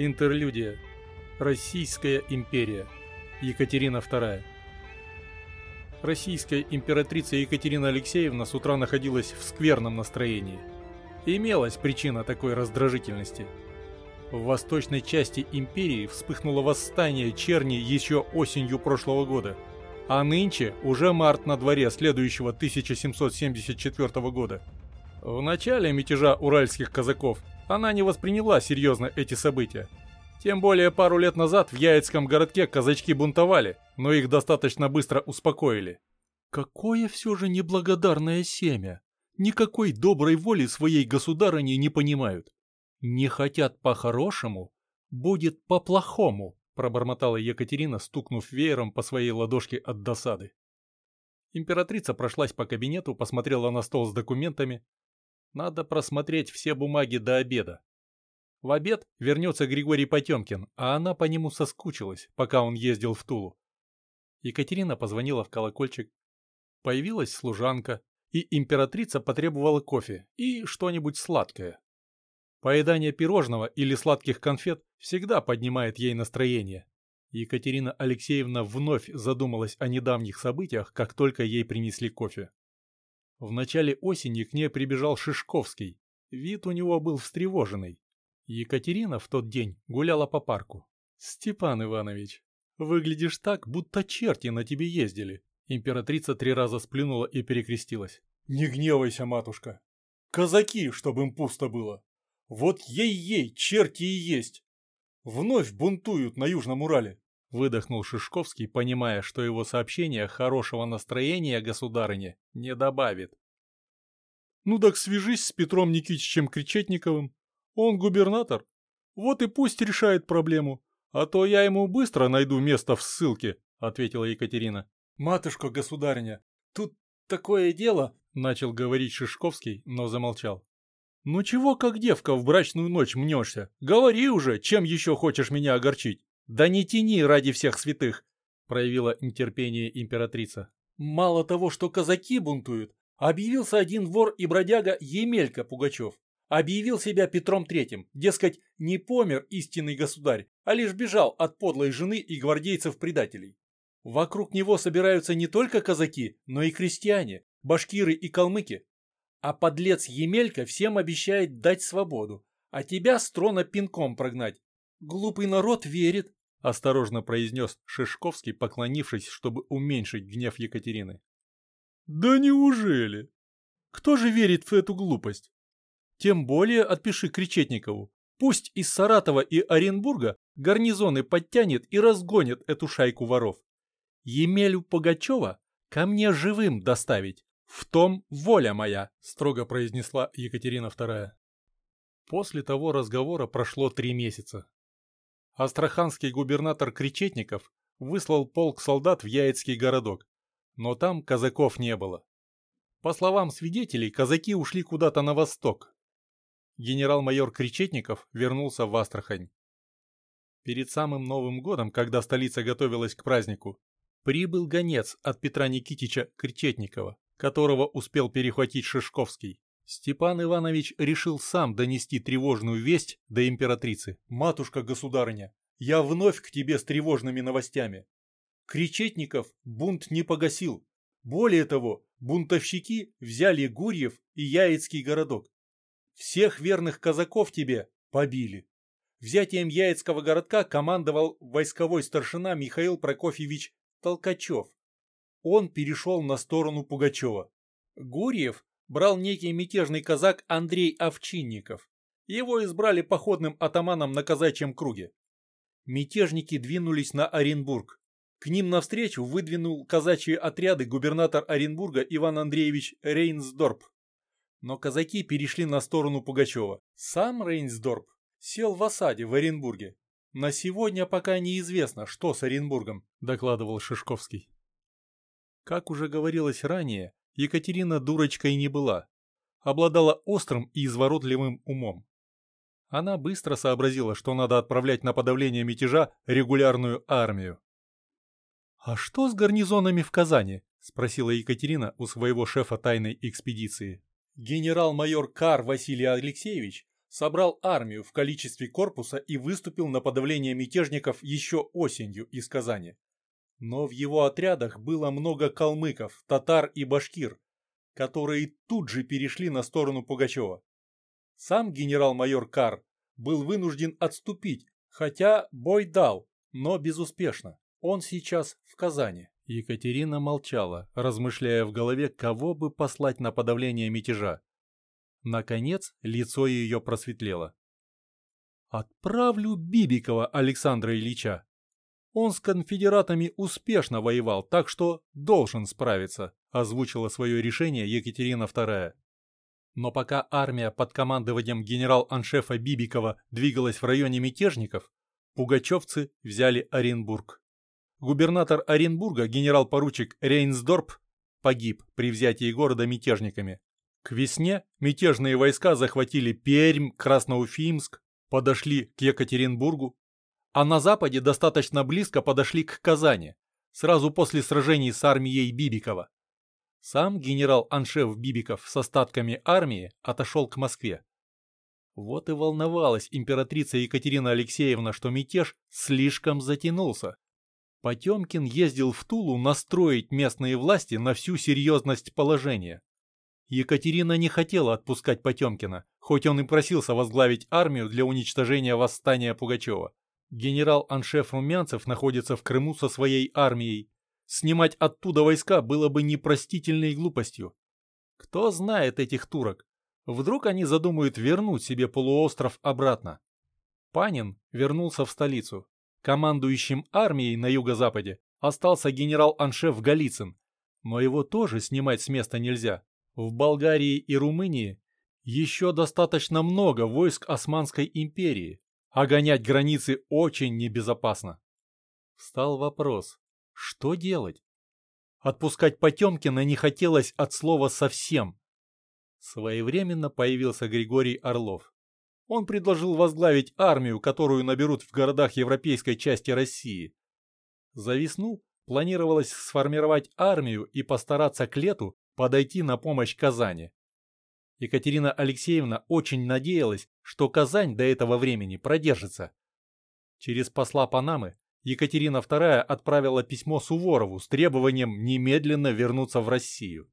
Интерлюдия. Российская империя. Екатерина II. Российская императрица Екатерина Алексеевна с утра находилась в скверном настроении. Имелась причина такой раздражительности. В восточной части империи вспыхнуло восстание черни еще осенью прошлого года, а нынче уже март на дворе следующего 1774 года. В начале мятежа уральских казаков она не восприняла серьезно эти события. Тем более пару лет назад в Яицком городке казачки бунтовали, но их достаточно быстро успокоили. Какое все же неблагодарное семя! Никакой доброй воли своей государыни не понимают. Не хотят по-хорошему, будет по-плохому, пробормотала Екатерина, стукнув веером по своей ладошке от досады. Императрица прошлась по кабинету, посмотрела на стол с документами, надо просмотреть все бумаги до обеда. В обед вернется Григорий Потемкин, а она по нему соскучилась, пока он ездил в Тулу. Екатерина позвонила в колокольчик. Появилась служанка, и императрица потребовала кофе и что-нибудь сладкое. Поедание пирожного или сладких конфет всегда поднимает ей настроение. Екатерина Алексеевна вновь задумалась о недавних событиях, как только ей принесли кофе. В начале осени к ней прибежал Шишковский. Вид у него был встревоженный. Екатерина в тот день гуляла по парку. «Степан Иванович, выглядишь так, будто черти на тебе ездили». Императрица три раза сплюнула и перекрестилась. «Не гневайся, матушка. Казаки, чтобы им пусто было. Вот ей-ей, черти и есть. Вновь бунтуют на Южном Урале. Выдохнул Шишковский, понимая, что его сообщение хорошего настроения государыне не добавит. «Ну так свяжись с Петром Никитичем Кречетниковым. Он губернатор. Вот и пусть решает проблему. А то я ему быстро найду место в ссылке», — ответила Екатерина. «Матушка-государиня, тут такое дело», — начал говорить Шишковский, но замолчал. «Ну чего как девка в брачную ночь мнешься? Говори уже, чем еще хочешь меня огорчить?» «Да не тяни ради всех святых!» — проявила нетерпение императрица. «Мало того, что казаки бунтуют, объявился один вор и бродяга Емелька Пугачев. Объявил себя Петром Третьим, дескать, не помер истинный государь, а лишь бежал от подлой жены и гвардейцев-предателей. Вокруг него собираются не только казаки, но и крестьяне, башкиры и калмыки. А подлец Емелька всем обещает дать свободу, а тебя с трона пинком прогнать. Глупый народ верит, — осторожно произнес Шишковский, поклонившись, чтобы уменьшить гнев Екатерины. «Да неужели? Кто же верит в эту глупость? Тем более отпиши Кречетникову. Пусть из Саратова и Оренбурга гарнизоны подтянет и разгонит эту шайку воров. Емелю Пугачева ко мне живым доставить. В том воля моя», — строго произнесла Екатерина II. После того разговора прошло три месяца. Астраханский губернатор Кречетников выслал полк солдат в Яицкий городок, но там казаков не было. По словам свидетелей, казаки ушли куда-то на восток. Генерал-майор Кречетников вернулся в Астрахань. Перед самым Новым годом, когда столица готовилась к празднику, прибыл гонец от Петра Никитича Кречетникова, которого успел перехватить Шишковский. Степан Иванович решил сам донести тревожную весть до императрицы. «Матушка-государыня, я вновь к тебе с тревожными новостями. Кречетников бунт не погасил. Более того, бунтовщики взяли Гурьев и Яицкий городок. Всех верных казаков тебе побили. Взятием Яицкого городка командовал войсковой старшина Михаил Прокофьевич Толкачев. Он перешел на сторону Пугачева. Гурьев брал некий мятежный казак Андрей Овчинников. Его избрали походным атаманом на казачьем круге. Мятежники двинулись на Оренбург. К ним навстречу выдвинул казачьи отряды губернатор Оренбурга Иван Андреевич Рейнсдорп. Но казаки перешли на сторону Пугачева. Сам Рейнсдорп сел в осаде в Оренбурге. «На сегодня пока неизвестно, что с Оренбургом», — докладывал Шишковский. Как уже говорилось ранее, Екатерина дурочкой не была. Обладала острым и изворотливым умом. Она быстро сообразила, что надо отправлять на подавление мятежа регулярную армию. «А что с гарнизонами в Казани?» – спросила Екатерина у своего шефа тайной экспедиции. Генерал-майор Кар Василий Алексеевич собрал армию в количестве корпуса и выступил на подавление мятежников еще осенью из Казани. Но в его отрядах было много калмыков, татар и башкир, которые тут же перешли на сторону Пугачева. Сам генерал-майор Кар был вынужден отступить, хотя бой дал, но безуспешно. Он сейчас в Казани. Екатерина молчала, размышляя в голове, кого бы послать на подавление мятежа. Наконец, лицо ее просветлело. «Отправлю Бибикова Александра Ильича. Он с конфедератами успешно воевал, так что должен справиться», озвучила свое решение Екатерина II. Но пока армия под командованием генерал-аншефа Бибикова двигалась в районе мятежников, пугачевцы взяли Оренбург. Губернатор Оренбурга, генерал-поручик Рейнсдорп, погиб при взятии города мятежниками. К весне мятежные войска захватили Пермь, Красноуфимск, подошли к Екатеринбургу, а на западе достаточно близко подошли к Казани, сразу после сражений с армией Бибикова. Сам генерал-аншеф Бибиков с остатками армии отошел к Москве. Вот и волновалась императрица Екатерина Алексеевна, что мятеж слишком затянулся. Потемкин ездил в Тулу настроить местные власти на всю серьезность положения. Екатерина не хотела отпускать Потемкина, хоть он и просился возглавить армию для уничтожения восстания Пугачева. Генерал-аншеф Румянцев находится в Крыму со своей армией. Снимать оттуда войска было бы непростительной глупостью. Кто знает этих турок? Вдруг они задумают вернуть себе полуостров обратно. Панин вернулся в столицу. Командующим армией на юго-западе остался генерал-аншеф Голицын, но его тоже снимать с места нельзя. В Болгарии и Румынии еще достаточно много войск Османской империи, а гонять границы очень небезопасно. Встал вопрос, что делать? Отпускать Потемкина не хотелось от слова совсем. Своевременно появился Григорий Орлов. Он предложил возглавить армию, которую наберут в городах европейской части России. За весну планировалось сформировать армию и постараться к лету подойти на помощь Казани. Екатерина Алексеевна очень надеялась, что Казань до этого времени продержится. Через посла Панамы Екатерина II отправила письмо Суворову с требованием немедленно вернуться в Россию.